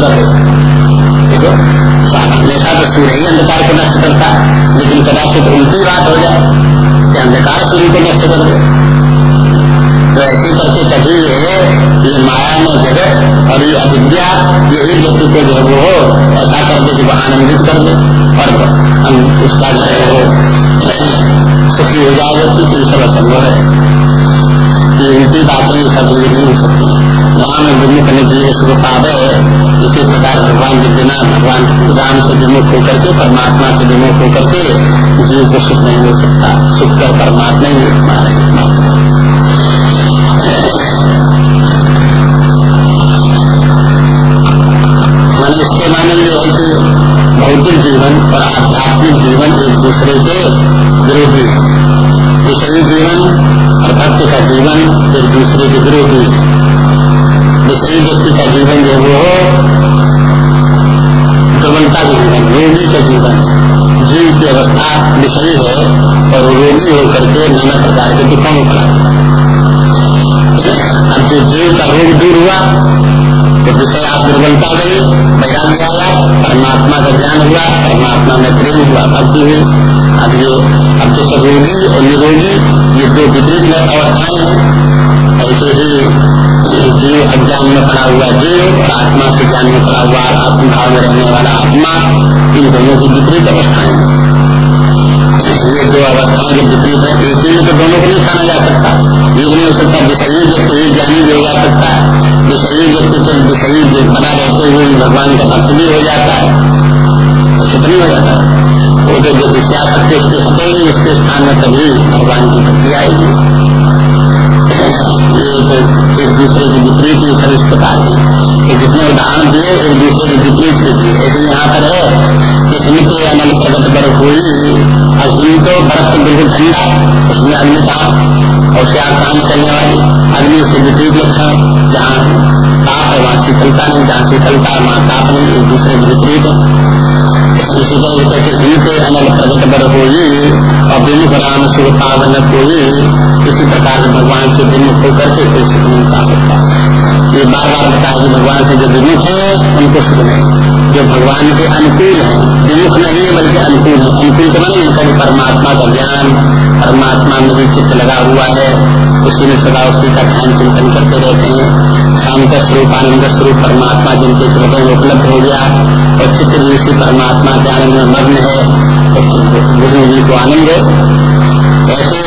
कर देखो हमेशा तो सूर्य ही, अंधकार को नष्ट करता है। लेकिन कदाचित उल्टी बात हो जाए, कि अंधकार सूर्य को नष्ट कर दे। तो ऐसे करके कभी ये माया में जगत और ये अविद्या, यही व्यक्ति को जो वो हो ऐसा कर दे कि वो आनंदित कर दे। और हम उसका जो है, वो सुखी हो जाए व्यक्ति तो ये सब असंभव है। ये उल्टी बातें सब ये नहीं हो सकती। वहाँ में विमुख ने जीव सुख पावे इसी प्रकार भगवान के बिना भगवान राम से विमुख होकर के, परमात्मा से विमुख होकर के जीव को सुख नहीं मिल सकता। सुख कर परमात्मा ही मारे इसके माने ये है कि भौतिक जीवन और आध्यात्मिक जीवन एक दूसरे के विरोधी है। विषयी जीवन और भक्त का जीवन एक दूसरे के विरोधी है। विषयी व्यक्ति का जीवन जो वो दुर्बलता का जीवन रोगी का जीवन। जीव की अवस्था विषयी है और रोगी होकर के नाना प्रकार के दुखों में पड़ा। अब जो जीव का रोग दूर हुआ तो विषय आप दुर्बलता गई वैराग्य आया, परमात्मा का ज्ञान हुआ, परमात्मा में प्रेम हुआ, भक्ति हुई। अब ये अब तो सब रोगी और निरोगी, ये दो विपरीत अवस्थाएँ ऐसे ही जीव अज्ञान में पड़ा हुआ जीव, आत्मा से ज्ञान में पड़ा हुआ आत्मभाव में रहने वाला आत्मा, इन दोनों की विपरीत अवस्थाएँ हैं। ये दो अवस्थाएँ जो विपरीत है। एक ही में तो दोनों को नहीं खाना जा सकता। एक नहीं हो सकता विषयी व्यक्ति ज्ञानी भी हो जा सकता है। विषयी व्यक्ति तो विषयी बना रहते हुए भगवान का भक्त भी हो जाता है। ऐसे तो नहीं हो जाता। वो तो जो विषयाशक्ति उसके हटेगी उसके स्थान में तभी भगवान की भक्ति आएगी। एक दूसरे की विपरीत ही। सब इस प्रकार की जितने उदाहरण दिए एक दूसरे की विपरीत से दिए लेकिन यहाँ पर है कि स्मृति अनल प्रगत बर्फ़ हुई हिम तो बर्फ़ तो बिल्कुल ठंडा उसमें अग्नि था और उससे आग काम करने वाली अग्नि से विपरीत लक्षण जहाँ ताप है वहाँ शीतलता नहीं जहाँ शीतलता है वहाँ ताप नहीं एक दूसरे के विपरीत कैसे अनल बर हुई और विमुख राम शिव पावन कोई इसी प्रकार भगवान से विमुख होकर के कोई सुख नहीं पा सकता ये बार बार बताया भगवान से जो विमुख है, उनको सुख नहीं। जो भगवान के अनुकूल है विमुख नहीं बल्कि अनुकूल है। अनुकूल तो नहीं परमात्मा का ज्ञान परमात्मा में भी चित्त लगा हुआ है। उसी में सदा उसी का ध्यान चिंतन करते रहते हैं। शांत स्वरूप, आनंद स्वरूप परमात्मा जिनके हृदय में उपलब्ध हो गया और चित्त भी उसी परमात्मा के आनंद में मग्न है। विष्णु जी को आनंद है, ऐसे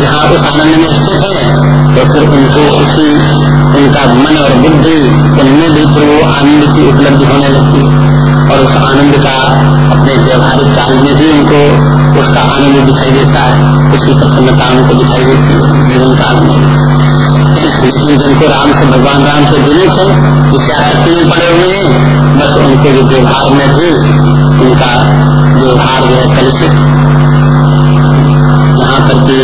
जहाँ उस आनंद में स्थित है तो फिर उनको उसी, उनका मन और बुद्धि, उनमें भी फिर वो आनंद की उपलब्धि होने लगती और उस आनंद का अपने व्यवहारिक काल में भी उनको उसका आनंद दिखाई देता है, उसकी प्रसन्नता उनको दिखाई देती है जीवन काल में। जिनको राम से, भगवान राम से विमुख है विषयाशक्ति में पड़े हुए हैं, बस उनके जो व्यवहार में भी उनका व्यवहार जो है कलुषित। यहाँ पर कि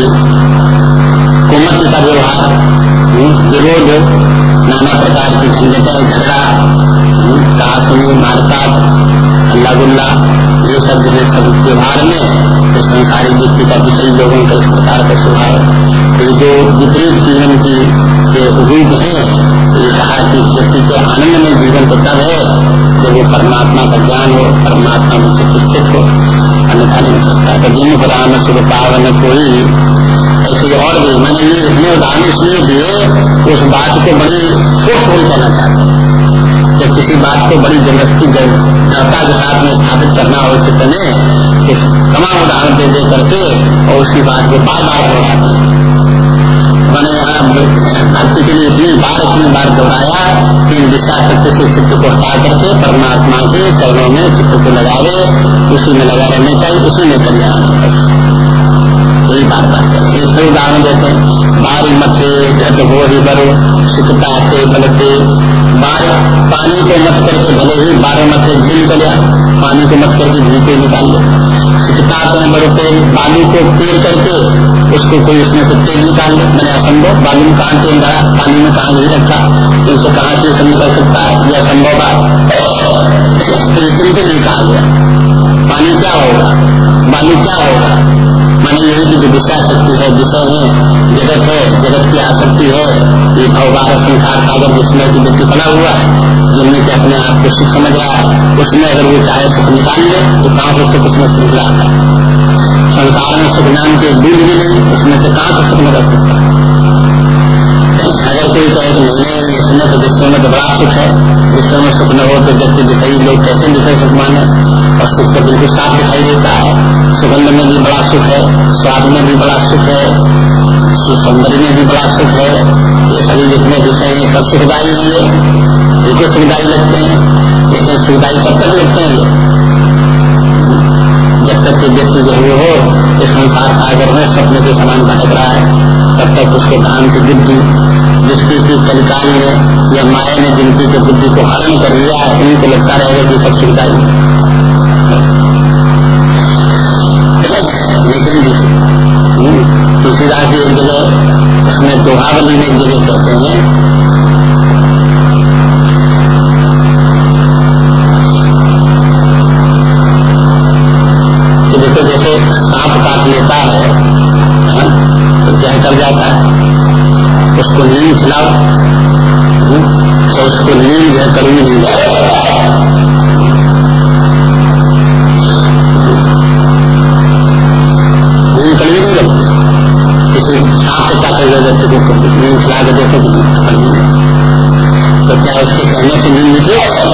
कुमत का व्यवहार विरोध, नाना प्रकार की झंझटें झगड़ा कहा सुनी मारकाट अल्लाह गुल्ला ये सब जो है सब व्यवहार में तो संसारी व्यक्ति का विषय लोगों का इस प्रकार का स्वभाव तो जो विपरीत जीवन की रूप है, ये कहा कि व्यक्ति के आनंद में जीवन तो तब है जब वो परमात्मा का ज्ञान हो, परमात्मा में चिकित्सित हो। अन्यथा नहीं हो सकता। तो जिन शुभ पावन कोई, ऐसे और भी, मैंने ये उदाहरण इसलिए दिए, उस बात को बड़ी नहीं करना चाहते जब किसी बात को बड़ी ज़बरदस्ती जनता के साथ में स्थापित करना हो चित्त में तो तमाम उदाहरण दे दे करके और उसी बात को बार बार दोहराते मैंने यहाँ भक्ति के लिए इतनी बार इतनी बार दोहराया कि दिशा शक्ति से चित्त को हटा करके परमात्मा के चरणों में चित्त को लगावे, उसी में लगा रहना चाहिए, उसी में कल्याण यही बात बात करते हैं इसमें उदाहरण देते हैं, बारी मथे घट हो ही बरो सिकता के बलते बार पानी को मत करके भले ही बारह मथे झील चलिया पानी को मत करके झील को निकाल लो। सिकता के बड़ो तेल बालू को तेल करके उसको कोई उसमें से तेल निकाल ले। मैंने असंभव बालू में कहाँ तेल भरा पानी में कहाँ नहीं रखा? इनसे कहाँ से सब निकल सकता है? यह असंभव बात तो इनसे निकाल गया पानी क्या होगा? बालू क्या होगा? माने यही की जो विषय शक्ति है, विषय है, जगत है, जगत की आसक्ति है। ये भवबार संसार सागर जिसमें की व्यक्ति बना हुआ है, जिनमें से अपने आप को सुख समझ रहा है। उसमें अगर वो चाहे सुख निकाल ले तो कहाँ से सुख उसमें सुख आता है? संसार में सुख नाम के दूध भी नहीं, उसमें से कहाँ से सुख निकल सकता अगर कोई कहे कि नहीं, इसमें तो विश्व में तो बड़ा सुख है। विश्व में सुख न हो तो व्यक्ति दिखाई, लोग कैसे विषय सुख माने? और सुख तो बिल्कुल साफ़ दिखाई देता है। सुगंध में भी बड़ा सुख है, स्वाद में भी बड़ा सुख है, सौंदर्य में भी बड़ा सुख है। ये सभी जितने विषय हैं सब सुखदायी है। बिल्कुल सुखदायी लगते हैं। लेकिन सुखदायी कब तक लगते हैं? जब तक के व्यक्ति जो वो हो, इस संसार सागर में सपने के समान भटक रहा है, तब तक उसके धान की बुद्धि जिसकी की कलिकाल ने या माया ने जिनकी के बुद्धि को हरण कर लिया है, उनको लगता रहेगा कि सब सुविधाई लेकिन तुलसीदास जी एक जगह, उसमें दोहावली में एक जगह कहते हैं तो उसको नींद जो है। कभी नहीं नींद खिला के देखो तो क्या उसके कहने से नींद निकले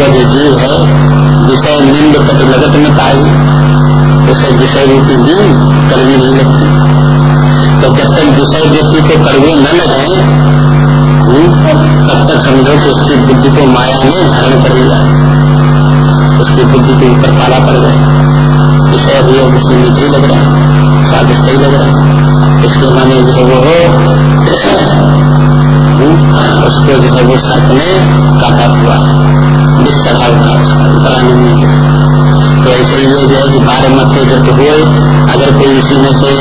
हुआ जो जीव है विषय निंद कट लगत में पाई, उसे विषय रूपी नींद कड़वी नहीं लगती। तो जब तक विषय व्यक्ति को कड़वे न लगे, तब तक समझो कि उसकी बुद्धि को माया ने धारण कर लिया। उसकी बुद्धि के ऊपर पाला पड़ गया। विषय अभी उसमें मीठे लग रहा है, स्वादिष्ट ही लग रहा है। इसके माने जो वो हो उसको जो है वो सर्प ने काटा हुआ में तो ऐसे ही कि बारह मत जब हुए अगर कोई इसी में से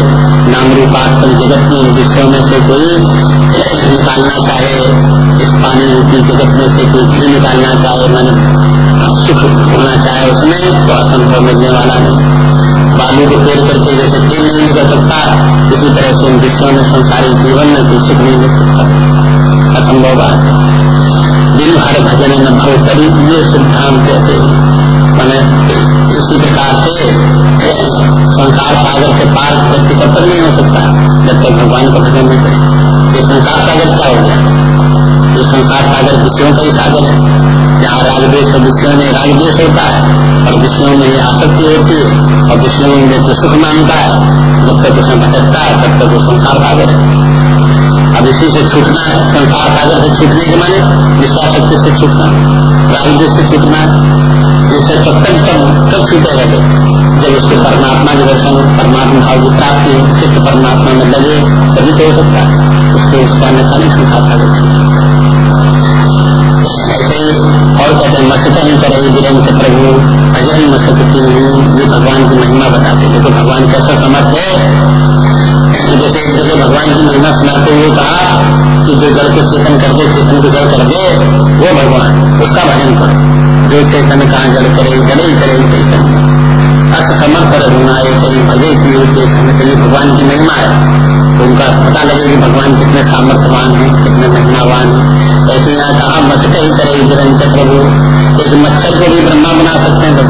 नाम रूपात्मक जगत में विश्व में से कोई निकालना चाहे इस पानी रूपी जगत में से कोई घी निकालना चाहे मैंने सुख होना चाहे उसमें तो असंभव मिलने वाला नहीं बालू को पेड़ करके जैसे तेल नहीं निकल सकता इसी तरह से विश्व में संसारी जीवन में कोई सुख नहीं मिल सकता असंभव बात है दिन भजन न भव करी ये सिद्धांत कहते मैंने इसी प्रकार से संसार सागर के पार व्यक्ति कब तक नहीं हो सकता जब तक भगवान का भजन नहीं करे ये संसार सागर क्या हो गया ये संसार सागर विषयों का ही सागर है जहाँ रागदेश विषयों में रागदेश होता है और विषयों में आसक्ति होती है और विष्णु में जो सुख मानता है जब तक उसमें भटकता है तब तक वो संसार सागर है अब इसी से छूटना है। संसार सागर से छूटने के माने विश्वास शक्ति से छूटना राजदेश से छूटना जैसे तब तक तब तब छूटेगा जब उसको परमात्मा के दर्शन परमात्मा भाव की प्राप्ति चित्त परमात्मा में लगे, तभी तो हो सकता है। उसके उसका अन्यथा नहीं संसार सागर ऐसे और कहते हैं मस्त ही करे वीरेंद्र प्रभु। अजय मसकती ये भगवान की महिमा बताते देखो, भगवान कैसा समर्थ है। जैसे जैसे भगवान की महिमा सुनाते हुए कहा कि जो जल को चेतन कर दे, चेतन को जल कर दे, वो भगवान, उसका भजन करो। जो चेतन कहा जल करे, जल ही करे चेतन। अस समर्थ रघुनाए कहीं भजे की चेतन कहीं भगवान की महिमा है। तो उनका पता लगे कि भगवान कितने सामर्थ्यवान है, कितने महिमावान है। ऐसे यहाँ कहा मस्त ही करे निरंतर प्रभु एक मच्छर को भी ब्रह्मा बना सकते हैं तो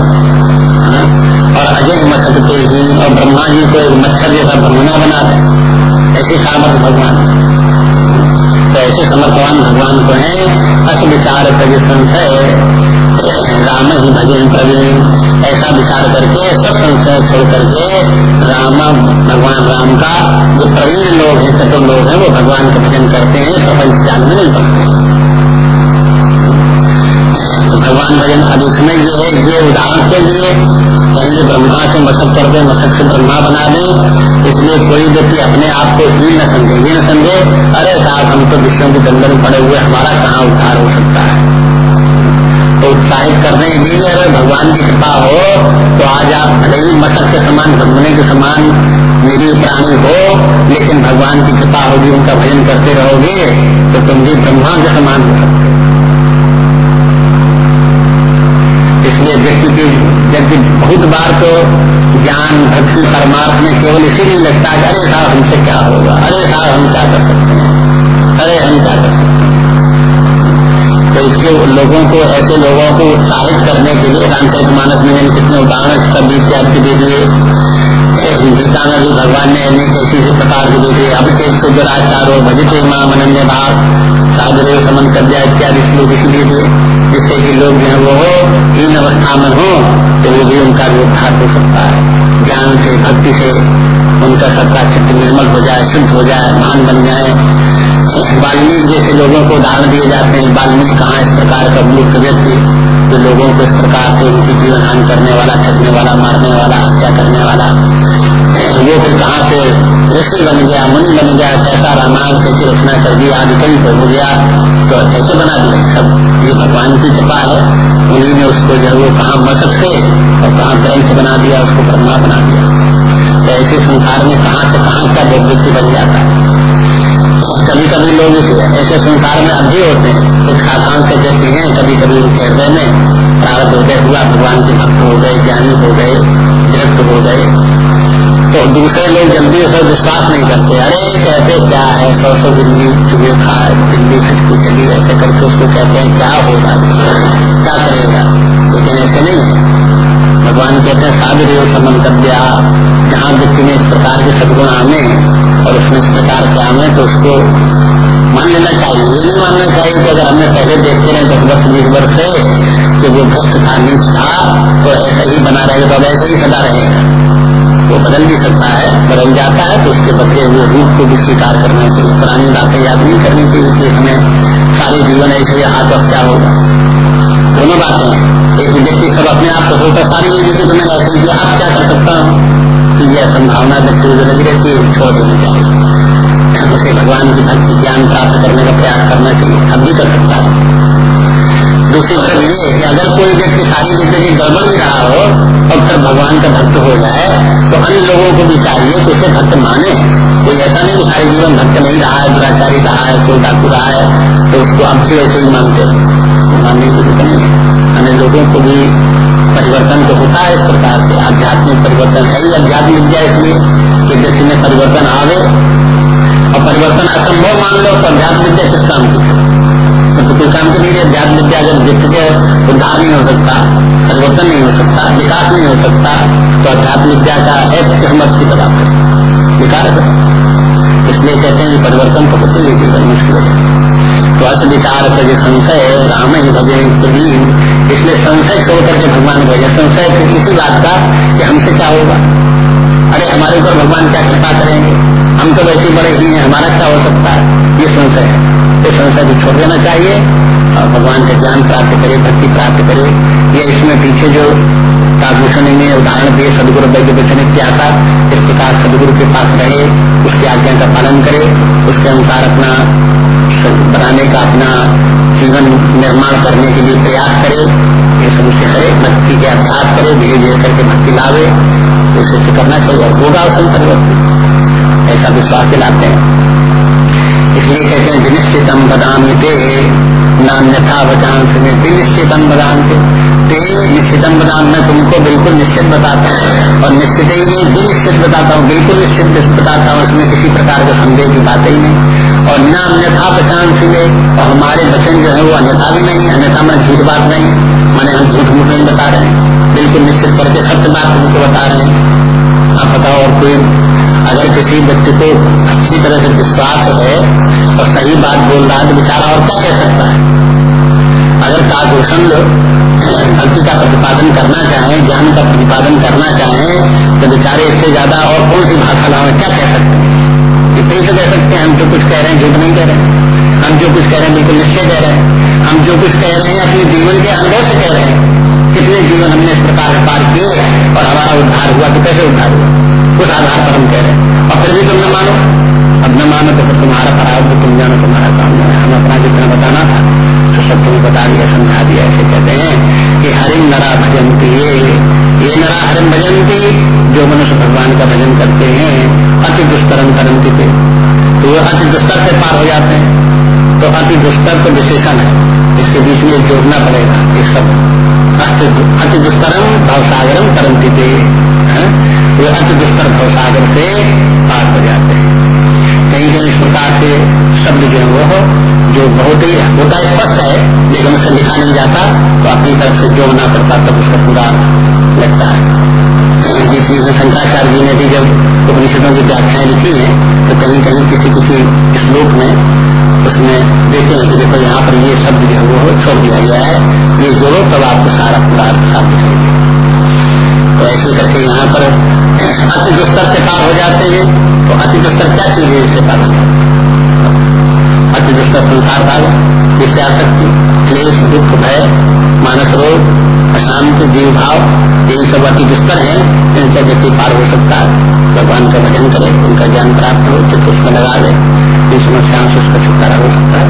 हाँ? और अजय मच्छर ही और ब्रह्मा जी को एक मच्छर जैसा ब्रह्मणा बना दे, ऐसे सामर्थ भगवान। तो ऐसे समर्थवान भगवान को है, अस विचार कवि संशय राम ही भजन प्रवीण, ऐसा विचार करके सब संशय छोड़ करके राम, भगवान राम का जो प्रवीण लोग हैं, चतुर लोग हैं, वो भगवान का भजन करते हैं, प्रपंच जान में नहीं पड़ते भगवान भजन अब इसमें ये है, ये उदाहरण के लिए पहले ब्रह्मा से मसक कर दे मसक से ब्रह्मा बना दे। इसलिए कोई व्यक्ति अपने आप को ही न समझे ये न समझे, अरे साहब, हम तो विश्व के में पड़े हुए हमारा कहाँ उद्धार हो सकता है? तो उत्साहित कर रहे हैं अगर भगवान की कृपा हो तो आज आप भले ही मशक के समान भगवने के समान मेरी प्राणी हो, लेकिन भगवान की कृपा होगी, उनका भजन करते रहोगे तो तुम भी ब्रह्मा के समान हो सकते इसलिए व्यक्ति की व्यक्ति बहुत बार तो ज्ञान, भक्ति, परमार्थ में केवल इसी नहीं लगता कि अरे साहब हमसे क्या होगा? अरे साहब हम क्या कर सकते हैं? अरे हम क्या कर सकते हैं? तो इसके लोगों को, ऐसे लोगों को उत्साहित करने के लिए रामचरित मानस में मैंने कितने उदाहरण सब इत्यादि के दे दिए। गीता में भी भगवान ने अनेक ऐसी प्रकार के दे दिए। अब चेत को दुराचारो भजते माँ मनन्य भाव साधुदेव समन दिया इत्यादि श्लोक इसलिए दिए। जिससे कि लोग जो है वो हीन अवस्था में हो तो वो भी उनका उद्धार हो सकता है। ज्ञान से, भक्ति से उनका सबका चित्त निर्मल हो जाए, शुद्ध हो जाए, महान बन जाए। वाल्मीकि जैसे लोगों को उदाहरण दिए जाते हैं, वाल्मीकि कहाँ इस प्रकार का मूर्ख व्यक्ति, जो लोगों को इस प्रकार से उनकी जीवन हानि करने वाला ठगने वाला, मारने वाला, हत्या करने वाला, वो फिर कहाँ से ऋषि बन गया, मुनि बन गया कैसा रामायण कैसे रचना कर दिया आदि कहीं पर हो गया। तो कैसे बना दिया। सब, ये भगवान की कृपा है। उन्हीं ने उसको जो वो कहाँ मसक से, और कहाँ, ग्रंथ बना दिया, उसको ब्रह्मा बना दिया। तो ऐसे संसार में कहाँ से कहाँ का व्यक्ति बन जाता है। कभी कभी लोग ऐसे संसार में अभी होते हैं। कुछ खासान से व्यक्ति हैं कभी कभी उनके हृदय में प्रारब्ध उदय हुआ, भगवान के भक्त हो गए, ज्ञानी हो गए व्यक्त हो गए। तो दूसरे लोग जल्दी उसे विश्वास नहीं करते, अरे, कहते क्या है? सौ सौ बिल्ली चुगे खाए बिल्ली फिटकू चली ऐसे करके उसको कहते हैं, क्या होगा? क्या करेगा? लेकिन ऐसे नहीं है। भगवान कहते हैं, साधु समन कर दिया जहाँ व्यक्ति में इस प्रकार के सदगुण आने और उसमें इस प्रकार के आने तो उसको मान लेना चाहिए। ये नहीं मानना चाहिए कि अगर हमने पहले देखते रहे दस वर्ष बीस वर्ष से, कि वो भ्रष्ट था, नीच था तो ऐसा ही बना रहेगा तो ऐसे ही सदा रहेगा। वो बदल भी सकता है, बदल जाता है तो उसके बदले वो रूप को भी स्वीकार करना चाहिए पुरानी बातें याद नहीं करनी चाहिए कि इसमें सारे जीवन ऐसे ही हाथ अब क्या होगा? दोनों बातें एक व्यक्ति सब अपने आप को सोचता सारी ज़िंदगी तो मैं ऐसे आप क्या कर सकता हूँ? की यह संभावना व्यक्ति को लगी रहती है छोड़ देनी चाहिए उसे भगवान की भक्ति, ज्ञान प्राप्त करने का प्रयास करना चाहिए अब भी कर सकता है। दूसरी तरफ़ ये कि अगर कोई व्यक्ति सारी ज़िंदगी गड़बड़ भी रहा हो और फिर भगवान का भक्त हो जाए तो अन्य लोगों को भी चाहिए कि उसे भक्त माने। कोई ऐसा नहीं कि सारे जीवन भक्त नहीं रहा है, दुराचारी रहा है कोई डाकू रहा है तो उसको अब भी ऐसे ही मानते मानने की ज़रूरत नहीं अन्य लोगों को भी परिवर्तन तो होता है इस प्रकार से। आध्यात्मिक परिवर्तन है ही अध्यात्म विद्या इसलिए कि व्यक्ति में परिवर्तन आवे। और परिवर्तन असंभव मान लो तो अध्यात्म विद्या किस काम की तो, तो कोई काम की नहीं अध्यात्म विद्या अगर व्यक्ति के उद्धार नहीं हो सकता परिवर्तन नहीं हो सकता विकास नहीं हो सकता तो अध्यात्म विद्या का है किस्मत की तरह विकार इसलिए कहते हैं परिवर्तन तो ही जीवन मुश्किल है। तो अस विचार कर संशय राम ही भजे इसलिए संशय छोड़ करके भगवान भजे संशय इसी बात का कि हमसे क्या होगा? अरे हमारे ऊपर भगवान क्या कृपा करेंगे? हम तो वैसे बड़े ही हैं हमारा क्या हो सकता है? ये संशय है। ये संशय को छोड़ देना चाहिए। और भगवान का ज्ञान प्राप्त करे, भक्ति प्राप्त करे। ये इसमें पीछे जो काभूषण ने उदाहरण दिए, सदगुरु वैद्य वचन इत्यादि इस प्रकार सदगुरु के पास रहे, उसकी आज्ञा का पालन करे, उसके अनुसार अपना बनाने का, अपना जीवन निर्माण करने के लिए प्रयास करे, ये सब उसे करे, भक्ति के अभ्यास करे, धीरे धीरे करके भक्ति लावे, उसे करना चाहिए, और होगा उसमें परिवर्तन ऐसा विश्वास दिलाते हैं। इसलिए कहते हैं विनिश्चितम बदाम पे नान्यथा बचान से विनिश्चितम बदाम पे निश्चितम बदाम मैं तुमको बिल्कुल निश्चित बताता हूँ। और निश्चित ही नहीं निश्चित बताता हूँ, बिल्कुल निश्चित बताता हूँ, उसमें किसी प्रकार का संदेह की बात ही नहीं। और न अन्यथा पहचान सीधे और हमारे वचन जो है वो अन्यथा भी नहीं, अन्यथा मैं झूठ बात नहीं। मैंने हम झूठ मूठ नहीं बता रहे बिल्कुल निश्चित करके सत्य बात तुमको बता रहे हैं। आप बताओ, और कोई अगर किसी व्यक्ति को अच्छी तरह से विश्वास है और सही बात बोल रहा है तो बेचारा और क्या कह सकता है? अगर काकभूषण भक्ति का प्रतिपादन करना चाहे, ज्ञान का प्रतिपादन करना चाहे तो बेचारे इससे ज़्यादा और कौन सी भाषा लाओ, क्या कह सकते हैं? कितने से कह सकते हैं, हम जो कुछ कह रहे हैं, झूठ नहीं कह रहे हम जो कुछ कह रहे हैं, बिल्कुल निश्चय कह रहे हैं। हम जो कुछ कह रहे हैं, अपने जीवन के अनुभव से कह रहे हैं। कितने जीवन हमने इस प्रकार पार किए और हमारा उद्धार हुआ तो कैसे उद्धार हुआ? उस आधार पर हम कह रहे हैं। और फिर भी तुम न मानो? अब न मानो तो फिर तुम्हारा तो तुम जानो, तुम्हारा काम है हम अपना जितना बताना था तो सब तुम्हें बता दिया, समझा दिया। ऐसे कहते हैं कि हरिम नरा भजंती। ये ये नरा हरिम भजंती, जो मनुष्य भगवान का भजन करते हैं, अति दुष्कर्म करंती थे तो वो अति दुष्कर से पार हो जाते हैं। तो अति दुष्कर तो विशेषण है। इसके बीच में जोड़ना पड़ेगा। एक शब्द अति दुष्कर्म, भवसागरम करंती थे वो अति दुष्कर भवसागर से पार हो जाते हैं। कहीं कहीं इस प्रकार से शब्द जो है वो जो बहुत ही होता स्पष्ट है, लेकिन उसे लिखा नहीं जाता तो अपनी तरफ़ से जो होना पड़ता तब उसका पूरा लगता है। जिस विषय शंकराचार्य जी ने भी जब उपनिषदों की व्याख्याएँ लिखी है तो कहीं कहीं किसी किसी श्लोक में उसमें देते हैं कि देखो, यहाँ पर ये शब्द जो है वो छोड़ दिया गया है, ये जोड़ो तब आपको सारा पूरा अर्थ साफ़ दिखाई तो ऐसे करके यहाँ पर अति दुस्तर से पार हो जाते हैं तो अति दुस्तर क्या चीज़ है इससे पार अति दुस्तर संसार भाग, जिससे आ सकती क्लेश, दुख, भय, मानस रोग, अशांति जीव भाव ये सब अति दुस्तर है, इनसे व्यक्ति पार हो सकता है। भगवान का भजन करे, उनका ज्ञान प्राप्त हो, चित्त उसमें लगा ले, इन समस्याओं से उसका छुटकारा हो सकता है।